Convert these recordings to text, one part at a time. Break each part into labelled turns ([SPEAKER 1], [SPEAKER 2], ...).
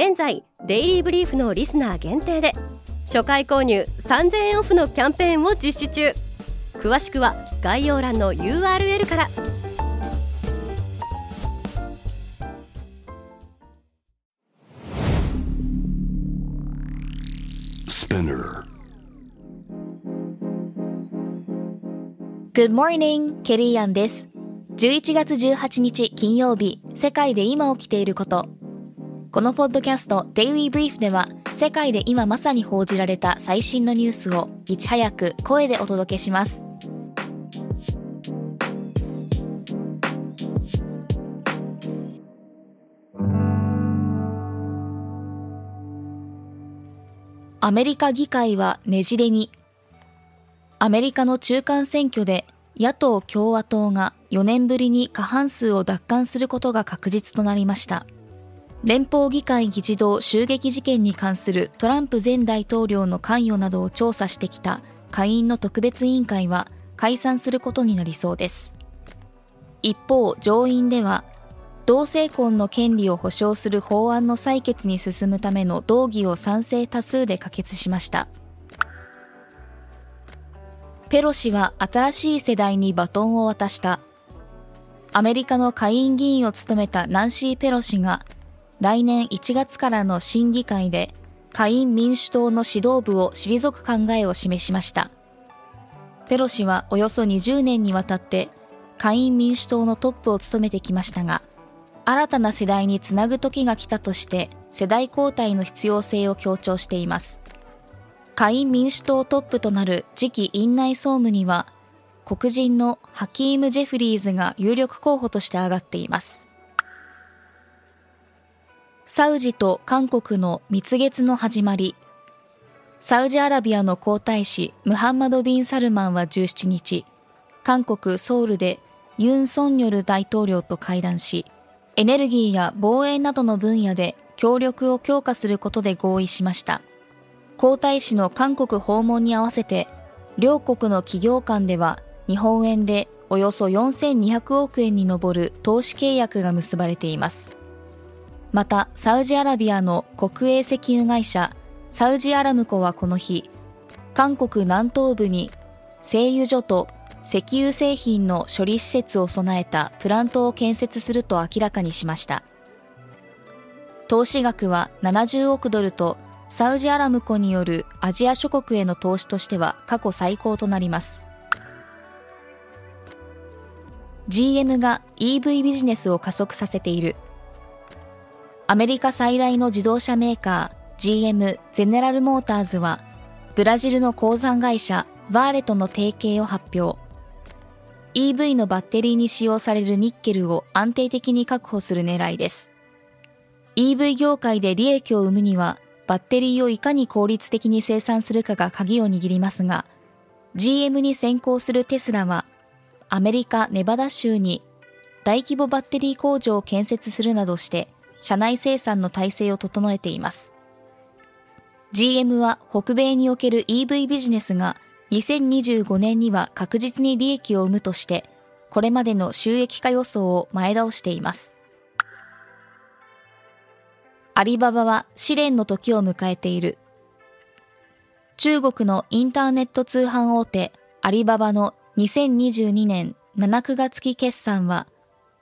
[SPEAKER 1] 現在デイリーブリーフのリスナー限定で初回購入3000円オフのキャンペーンを実施中詳しくは概要欄の URL から
[SPEAKER 2] e
[SPEAKER 3] Good morning, ケリーアンです。11月18日金曜日、世界で今起きていること。このポッドキャスト Daily Brief では、世界で今まさに報じられた最新のニュースをいち早く声でお届けします。アメリカ議会はねじれにアメリカの中間選挙で野党・共和党が4年ぶりに過半数を奪還することが確実となりました。連邦議会議事堂襲撃事件に関するトランプ前大統領の関与などを調査してきた下院の特別委員会は解散することになりそうです。一方、上院では同性婚の権利を保障する法案の採決に進むための動議を賛成多数で可決しました。ペロシは新しい世代にバトンを渡した。アメリカの下院議員を務めたナンシー・ペロシが来年1月からの審議会で下院民主党の指導部を退く考えを示しました。ペロシはおよそ20年にわたって下院民主党のトップを務めてきましたが、新たな世代につなぐ時が来たとして世代交代の必要性を強調しています。下院民主党トップとなる次期院内総務には、黒人のハキーム・ジェフリーズが有力候補として上がっています。サウジと韓国の蜜月の始まり。サウジアラビアの皇太子ムハンマド・ビン・サルマンは17日、韓国ソウルでユン・ソンニョル大統領と会談し、エネルギーや防衛などの分野で協力を強化することで合意しました。皇太子の韓国訪問に合わせて、両国の企業間では日本円でおよそ4200億円に上る投資契約が結ばれています。また、サウジアラビアの国営石油会社、サウジアラムコはこの日、韓国南東部に製油所と石油製品の処理施設を備えたプラントを建設すると明らかにしました。投資額は70億ドルとサウジアラムコによるアジア諸国への投資としては過去最高となります。GM が EV ビジネスを加速させている。アメリカ最大の自動車メーカー GM ゼネラルモーターズはブラジルの鉱山会社バーレとの提携を発表。EV のバッテリーに使用されるニッケルを安定的に確保する狙いです。EV 業界で利益を生むにはバッテリーをいかに効率的に生産するかが鍵を握りますが、GM に先行するテスラは、アメリカ・ネバダ州に大規模バッテリー工場を建設するなどして、社内生産の体制を整えています。GM は北米における EV ビジネスが2025年には確実に利益を生むとして、これまでの収益化予想を前倒しています。アリババは試練の時を迎えている。中国のインターネット通販大手アリババの2022年7、9月期決算は、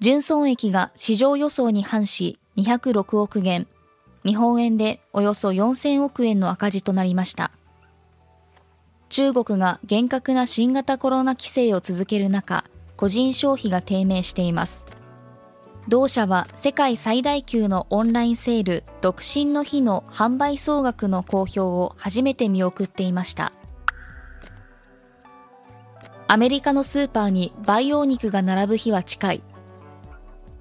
[SPEAKER 3] 純損益が市場予想に反し206億元、日本円でおよそ4000億円の赤字となりました。中国が厳格な新型コロナ規制を続ける中、個人消費が低迷しています。同社は世界最大級のオンラインセール独身の日の販売総額の公表を初めて見送っていました。アメリカのスーパーに培養肉が並ぶ日は近い。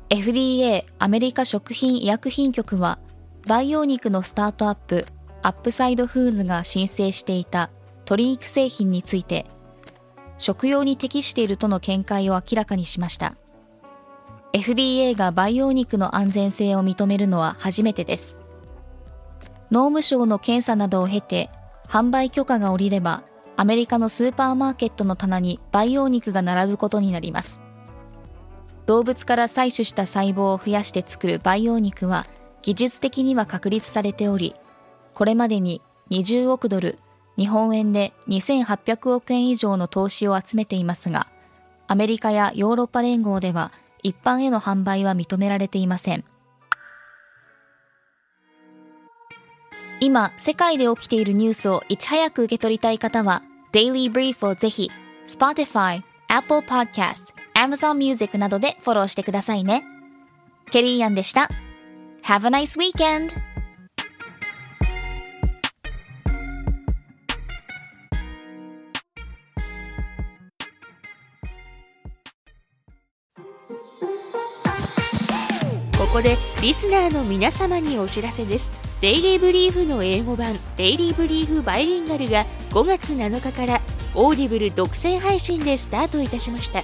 [SPEAKER 3] FDA アメリカ食品医薬品局は培養肉のスタートアップアップサイドフーズが申請していた鶏肉製品について食用に適しているとの見解を明らかにしました。FDA が培養肉の安全性を認めるのは初めてです。農務省の検査などを経て販売許可が下りればアメリカのスーパーマーケットの棚に培養肉が並ぶことになります。動物から採取した細胞を増やして作る培養肉は技術的には確立されておりこれまでに20億ドル日本円で2800億円以上の投資を集めていますがアメリカやヨーロッパ連合では一般への販売は認められていません。今世界で起きているニュースをいち早く受け取りたい方は Daily Brief をぜひ Spotify、Apple Podcast、Amazon Music などでフォローしてくださいね。ケリーアンでした。Have a nice weekend!
[SPEAKER 2] ここでリスナーの皆様にお知らせですデイリーブリーフの英語版デイリーブリーフバイリンガルが5月7日からオーディブル独占配信でスタートいたしました